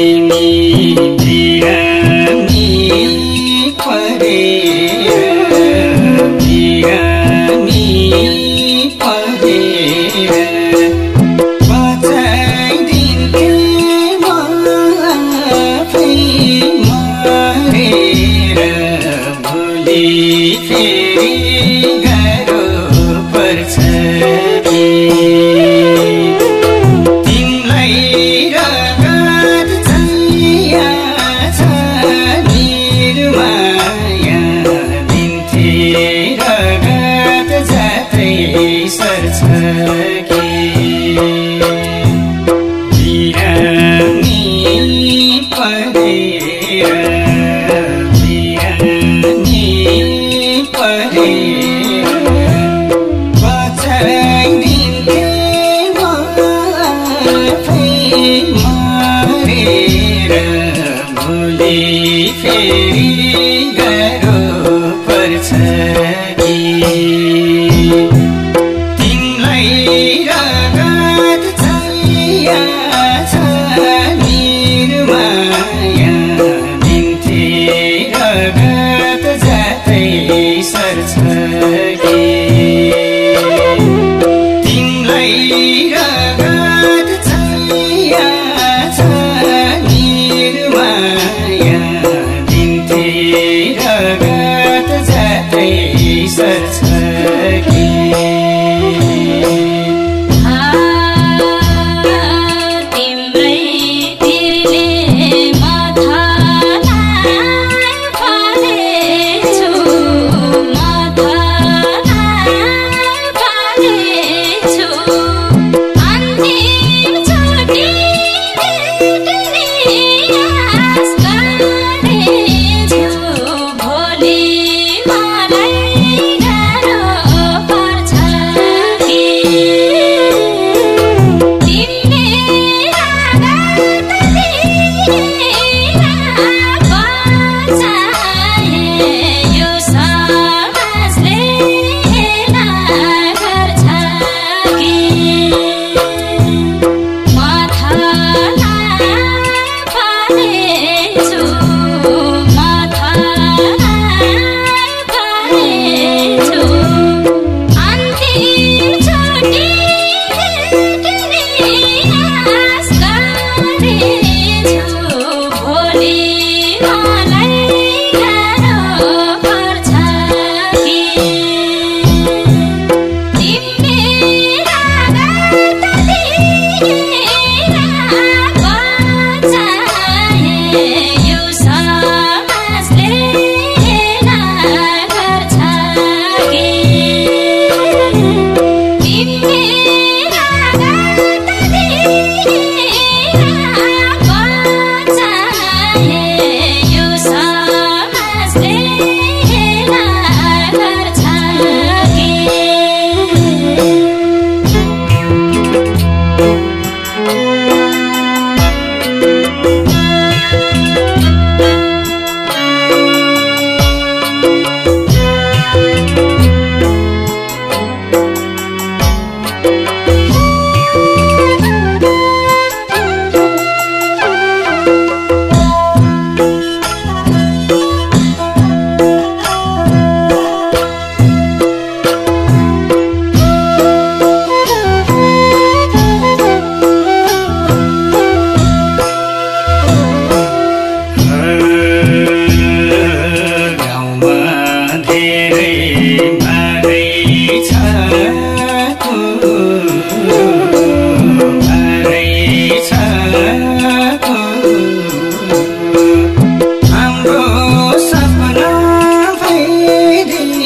Jihad. तेरी गैरो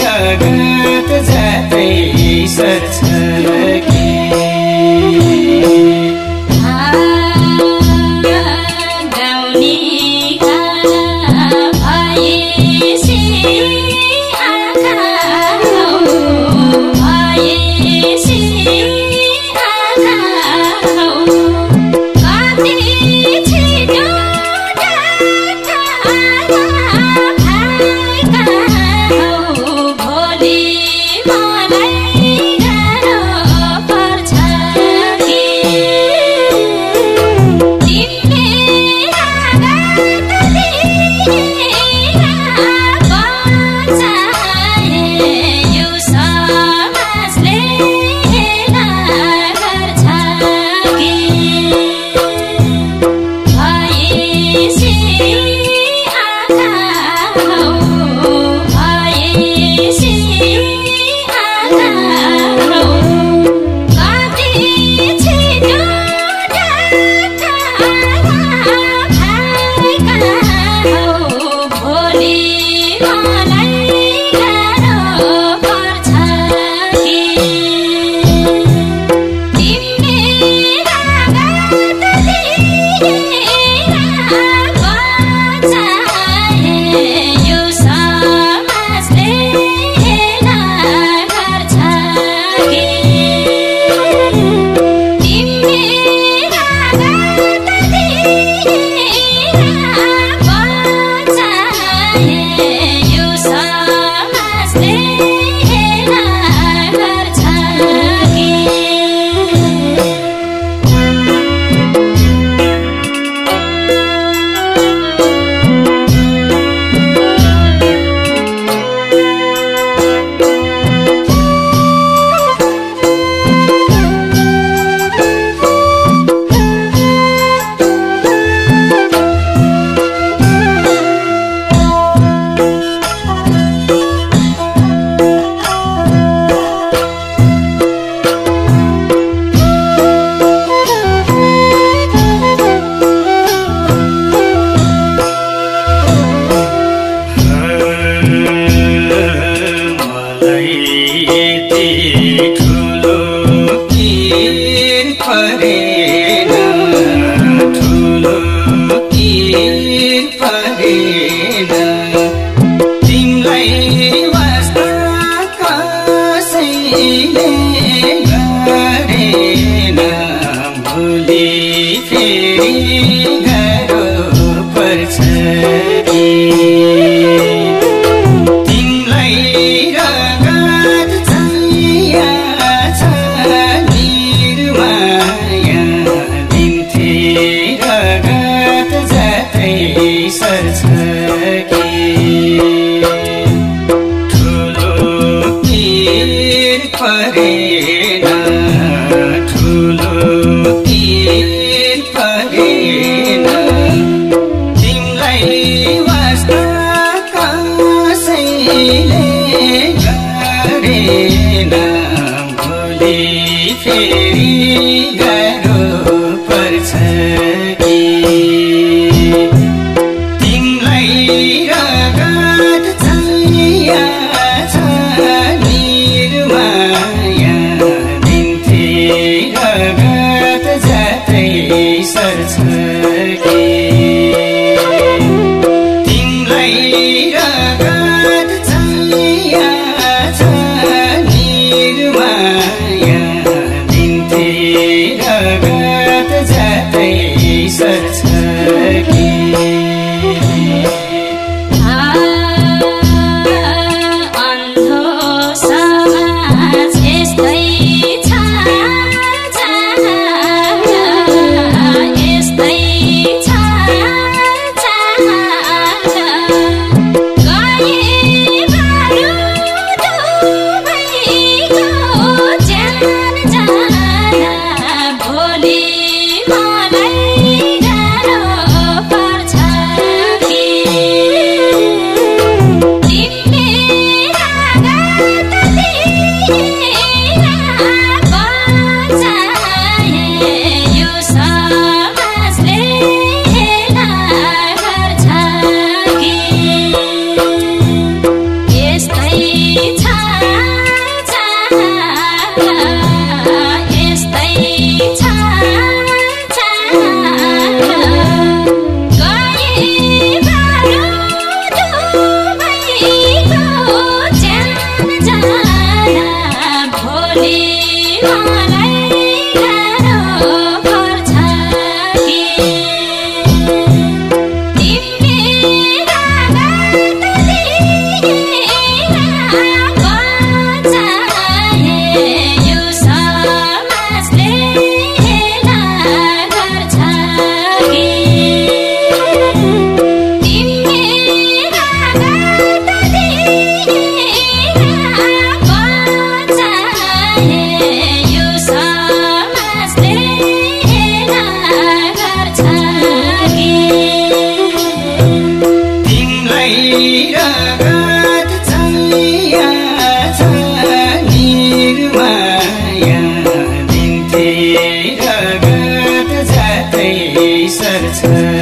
रगत जातै सच परेन ठुलो Sim. 啊。रगत जातै सर्छ